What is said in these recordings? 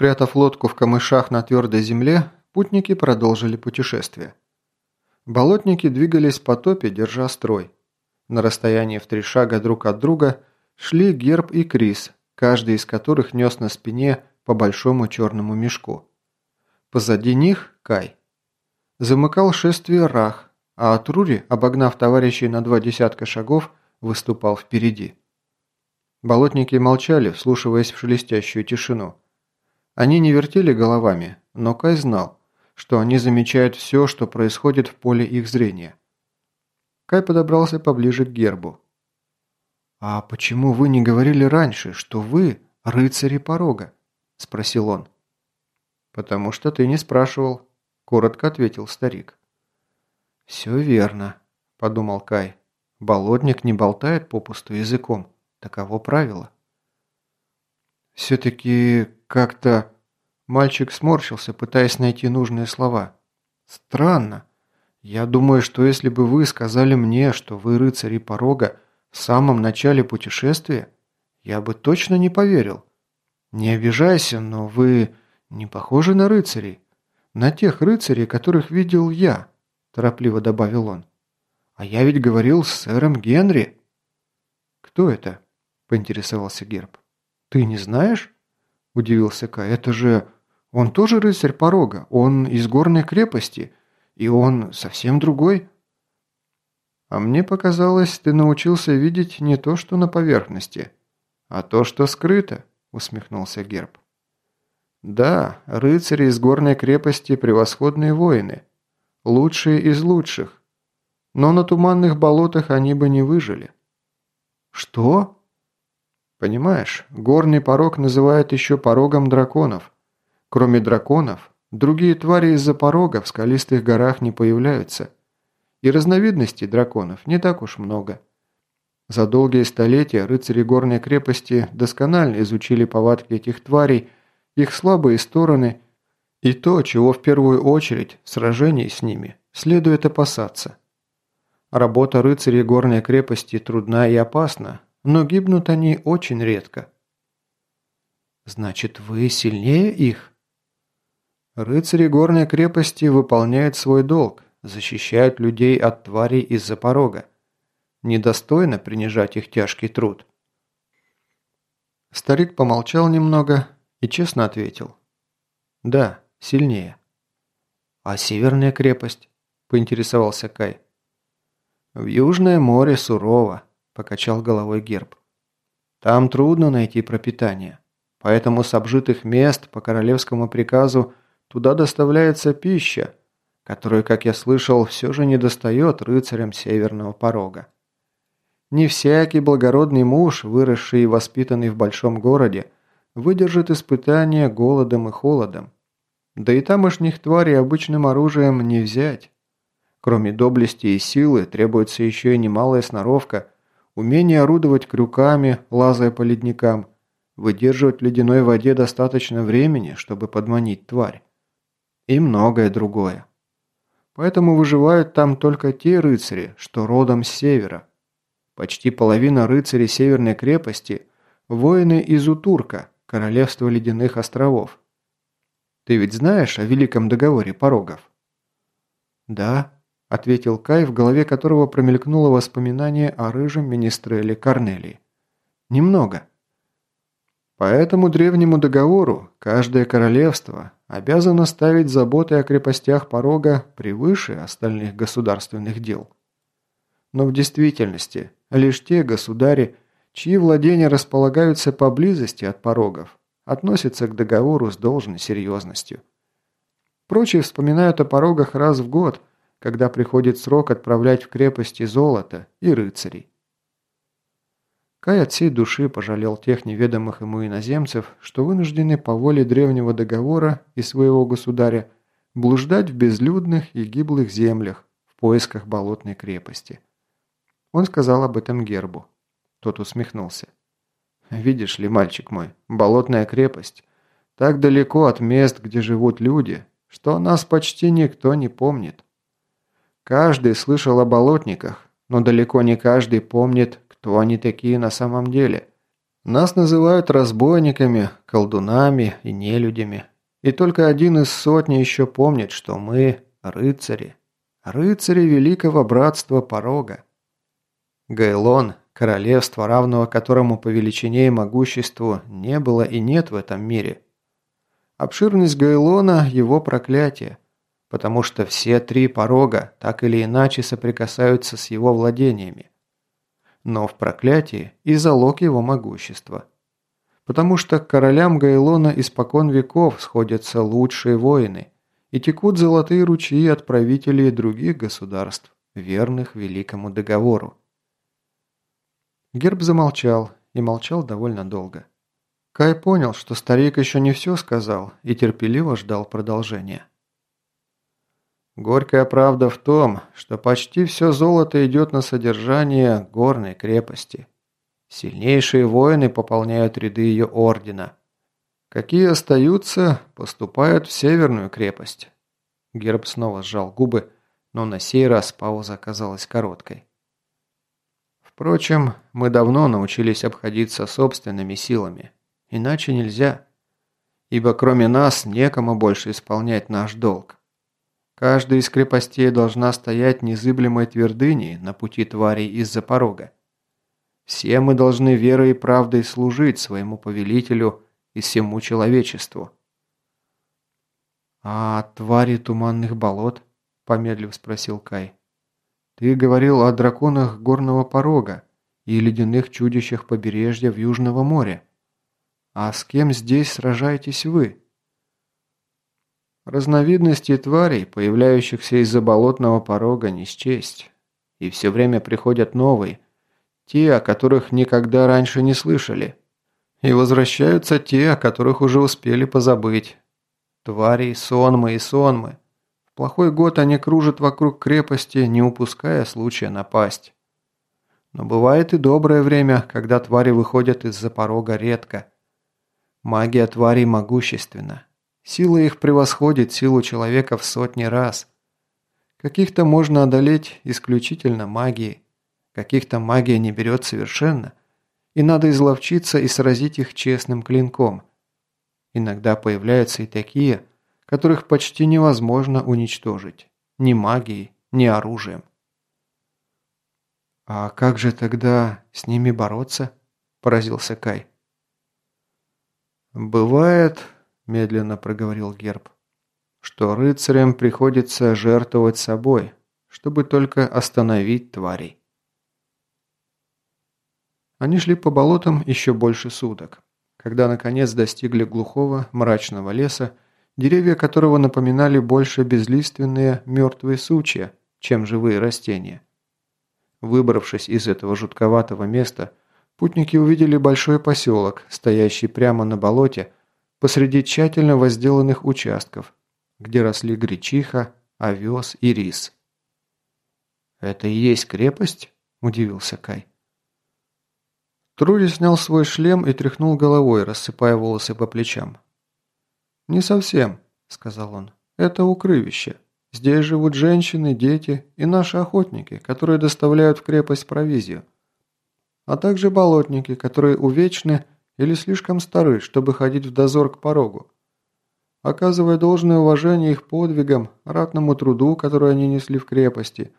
Спрятав лодку в камышах на твердой земле, путники продолжили путешествие. Болотники двигались по топе, держа строй. На расстоянии в три шага друг от друга шли Герб и Крис, каждый из которых нес на спине по большому черному мешку. Позади них – Кай. Замыкал шествие Рах, а Атрури, обогнав товарищей на два десятка шагов, выступал впереди. Болотники молчали, вслушиваясь в шелестящую тишину. Они не вертели головами, но Кай знал, что они замечают все, что происходит в поле их зрения. Кай подобрался поближе к гербу. «А почему вы не говорили раньше, что вы рыцари порога?» – спросил он. «Потому что ты не спрашивал», – коротко ответил старик. «Все верно», – подумал Кай. «Болотник не болтает попусту языком. Таково правило». «Все-таки как-то...» Мальчик сморщился, пытаясь найти нужные слова. «Странно. Я думаю, что если бы вы сказали мне, что вы рыцари порога в самом начале путешествия, я бы точно не поверил. Не обижайся, но вы не похожи на рыцарей. На тех рыцарей, которых видел я», – торопливо добавил он. «А я ведь говорил с сэром Генри». «Кто это?» – поинтересовался Герб. «Ты не знаешь?» – удивился Кай. «Это же он тоже рыцарь порога, он из горной крепости, и он совсем другой». «А мне показалось, ты научился видеть не то, что на поверхности, а то, что скрыто», – усмехнулся Герб. «Да, рыцари из горной крепости – превосходные воины, лучшие из лучших, но на туманных болотах они бы не выжили». «Что?» Понимаешь, горный порог называют еще порогом драконов. Кроме драконов, другие твари из-за порога в скалистых горах не появляются. И разновидностей драконов не так уж много. За долгие столетия рыцари горной крепости досконально изучили повадки этих тварей, их слабые стороны и то, чего в первую очередь в сражении с ними следует опасаться. Работа рыцарей горной крепости трудна и опасна, но гибнут они очень редко. Значит, вы сильнее их? Рыцари горной крепости выполняют свой долг, защищают людей от тварей из-за порога. Недостойно принижать их тяжкий труд. Старик помолчал немного и честно ответил. Да, сильнее. А северная крепость? Поинтересовался Кай. В Южное море сурово, покачал головой Герб. Там трудно найти пропитание, поэтому с обжитых мест по королевскому приказу туда доставляется пища, которую, как я слышал, все же не достает рыцарям северного порога. Не всякий благородный муж, выросший и воспитанный в большом городе, выдержит испытания голодом и холодом. Да и тамошних тварей обычным оружием не взять. Кроме доблести и силы требуется еще и немалая сноровка – умение орудовать крюками, лазая по ледникам, выдерживать в ледяной воде достаточно времени, чтобы подманить тварь. И многое другое. Поэтому выживают там только те рыцари, что родом с севера. Почти половина рыцарей Северной крепости – воины из Утурка, королевства ледяных островов. Ты ведь знаешь о Великом договоре порогов? Да, ответил Кай, в голове которого промелькнуло воспоминание о рыжем министреле Корнелии. «Немного». По этому древнему договору каждое королевство обязано ставить заботы о крепостях порога превыше остальных государственных дел. Но в действительности лишь те государи, чьи владения располагаются поблизости от порогов, относятся к договору с должной серьезностью. Прочие вспоминают о порогах раз в год – когда приходит срок отправлять в крепости золото и рыцарей. Кай от всей души пожалел тех неведомых ему иноземцев, что вынуждены по воле древнего договора и своего государя блуждать в безлюдных и гиблых землях в поисках болотной крепости. Он сказал об этом Гербу. Тот усмехнулся. «Видишь ли, мальчик мой, болотная крепость так далеко от мест, где живут люди, что нас почти никто не помнит. Каждый слышал о болотниках, но далеко не каждый помнит, кто они такие на самом деле. Нас называют разбойниками, колдунами и нелюдями. И только один из сотни еще помнит, что мы – рыцари. Рыцари Великого Братства Порога. Гайлон – королевство, равного которому по величине и могуществу не было и нет в этом мире. Обширность Гайлона – его проклятие, потому что все три порога так или иначе соприкасаются с его владениями но в проклятии и залог его могущества. Потому что к королям Гайлона испокон веков сходятся лучшие воины, и текут золотые ручьи от правителей других государств, верных великому договору. Герб замолчал, и молчал довольно долго. Кай понял, что старик еще не все сказал, и терпеливо ждал продолжения. Горькая правда в том, что почти все золото идет на содержание горной крепости. Сильнейшие воины пополняют ряды ее ордена. Какие остаются, поступают в северную крепость. Герб снова сжал губы, но на сей раз пауза оказалась короткой. Впрочем, мы давно научились обходиться собственными силами. Иначе нельзя. Ибо кроме нас некому больше исполнять наш долг. Каждая из крепостей должна стоять незыблемой твердыней на пути тварей из-за порога. Все мы должны верой и правдой служить своему повелителю и всему человечеству. «А твари туманных болот?» – помедлив спросил Кай. «Ты говорил о драконах горного порога и ледяных чудищах побережья в Южного моря. А с кем здесь сражаетесь вы?» Разновидностей тварей, появляющихся из-за болотного порога, не счесть. И все время приходят новые, те, о которых никогда раньше не слышали. И возвращаются те, о которых уже успели позабыть. Твари, сонмы и сонмы. В плохой год они кружат вокруг крепости, не упуская случая напасть. Но бывает и доброе время, когда твари выходят из-за порога редко. Магия тварей могущественна. Сила их превосходит силу человека в сотни раз. Каких-то можно одолеть исключительно магией, каких-то магия не берет совершенно, и надо изловчиться и сразить их честным клинком. Иногда появляются и такие, которых почти невозможно уничтожить, ни магией, ни оружием. «А как же тогда с ними бороться?» – поразился Кай. «Бывает, медленно проговорил Герб, что рыцарям приходится жертвовать собой, чтобы только остановить тварей. Они шли по болотам еще больше суток. Когда наконец достигли глухого, мрачного леса, деревья которого напоминали больше безлиственные мертвые сучья, чем живые растения. Выбравшись из этого жутковатого места, путники увидели большой поселок, стоящий прямо на болоте, посреди тщательно возделанных участков, где росли гречиха, овес и рис. «Это и есть крепость?» – удивился Кай. Труди снял свой шлем и тряхнул головой, рассыпая волосы по плечам. «Не совсем», – сказал он. «Это укрывище. Здесь живут женщины, дети и наши охотники, которые доставляют в крепость провизию. А также болотники, которые увечны или слишком стары, чтобы ходить в дозор к порогу. Оказывая должное уважение их подвигам, ратному труду, который они несли в крепости,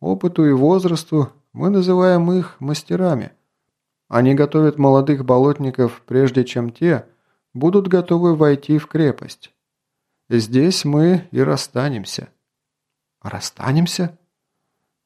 опыту и возрасту, мы называем их мастерами. Они готовят молодых болотников, прежде чем те будут готовы войти в крепость. Здесь мы и расстанемся. Расстанемся?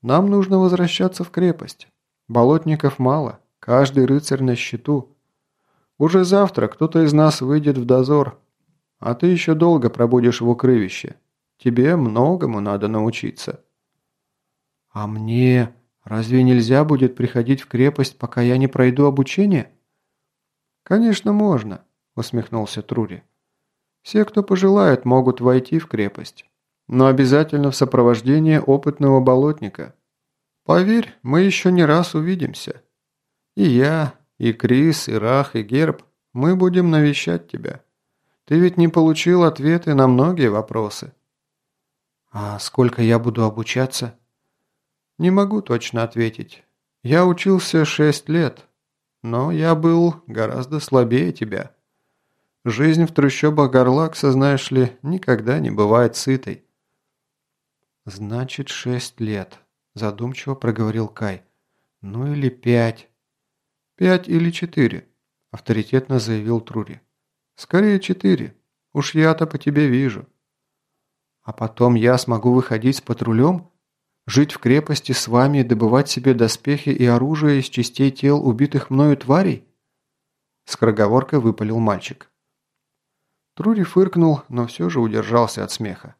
Нам нужно возвращаться в крепость. Болотников мало, каждый рыцарь на счету. Уже завтра кто-то из нас выйдет в дозор, а ты еще долго пробудешь в укрывище. Тебе многому надо научиться». «А мне разве нельзя будет приходить в крепость, пока я не пройду обучение?» «Конечно, можно», – усмехнулся Трури. «Все, кто пожелает, могут войти в крепость, но обязательно в сопровождении опытного болотника. Поверь, мы еще не раз увидимся. И я, и Крис, и Рах, и Герб, мы будем навещать тебя. Ты ведь не получил ответы на многие вопросы». «А сколько я буду обучаться?» «Не могу точно ответить. Я учился шесть лет. но я был гораздо слабее тебя. Жизнь в трущобах Горлакса, знаешь ли, никогда не бывает сытой». «Значит, шесть лет», – задумчиво проговорил Кай. «Ну или пять». «Пять или четыре», – авторитетно заявил Трури. «Скорее четыре. Уж я-то по тебе вижу». «А потом я смогу выходить с патрулем? Жить в крепости с вами и добывать себе доспехи и оружие из частей тел убитых мною тварей?» Скороговоркой выпалил мальчик. Трури фыркнул, но все же удержался от смеха.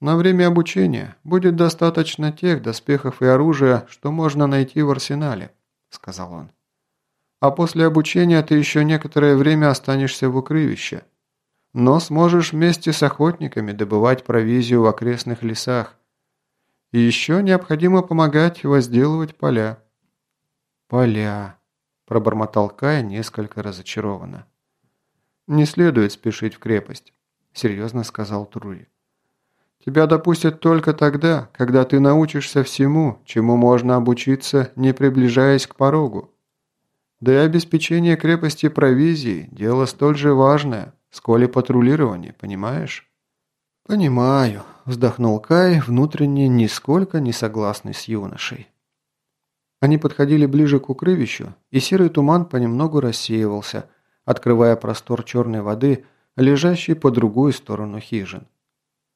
На время обучения будет достаточно тех доспехов и оружия, что можно найти в арсенале», – сказал он. «А после обучения ты еще некоторое время останешься в укрывище, но сможешь вместе с охотниками добывать провизию в окрестных лесах. И еще необходимо помогать возделывать поля». «Поля», – пробормотал Кай несколько разочарованно. «Не следует спешить в крепость», – серьезно сказал Трури. Тебя допустят только тогда, когда ты научишься всему, чему можно обучиться, не приближаясь к порогу. Да и обеспечение крепости провизии – дело столь же важное, сколь и патрулирование, понимаешь?» «Понимаю», – вздохнул Кай, внутренне нисколько не согласный с юношей. Они подходили ближе к укрывищу, и серый туман понемногу рассеивался, открывая простор черной воды, лежащей по другую сторону хижин.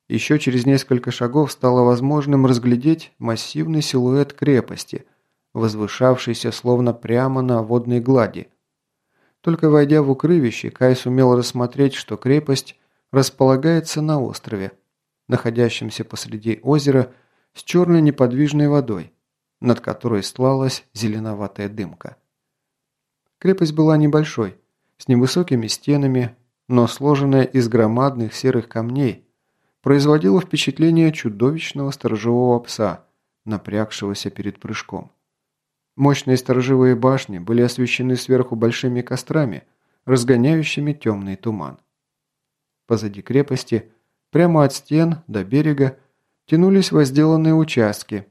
Еще через несколько шагов стало возможным разглядеть массивный силуэт крепости, возвышавшийся словно прямо на водной глади. Только войдя в укрывище, Кай сумел рассмотреть, что крепость располагается на острове, находящемся посреди озера с черной неподвижной водой, над которой стлалась зеленоватая дымка. Крепость была небольшой, с невысокими стенами, но сложенная из громадных серых камней, производило впечатление чудовищного сторожевого пса, напрягшегося перед прыжком. Мощные сторожевые башни были освещены сверху большими кострами, разгоняющими темный туман. Позади крепости, прямо от стен до берега, тянулись возделанные участки,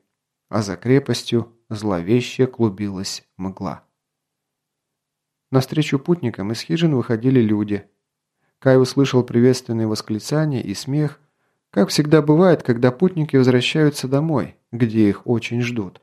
а за крепостью зловеще клубилась мгла. Навстречу путникам из хижин выходили люди. Кай услышал приветственные восклицания и смех, как всегда бывает, когда путники возвращаются домой, где их очень ждут.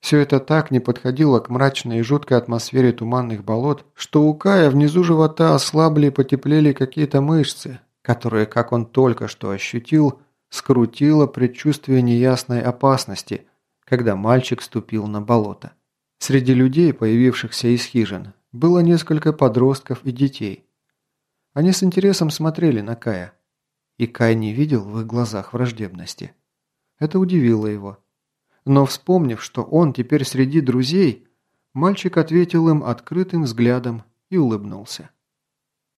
Все это так не подходило к мрачной и жуткой атмосфере туманных болот, что у Кая внизу живота ослабли и потеплели какие-то мышцы, которые, как он только что ощутил, скрутило предчувствие неясной опасности, когда мальчик ступил на болото. Среди людей, появившихся из хижин, было несколько подростков и детей. Они с интересом смотрели на Кая. И Кай не видел в их глазах враждебности. Это удивило его. Но вспомнив, что он теперь среди друзей, мальчик ответил им открытым взглядом и улыбнулся.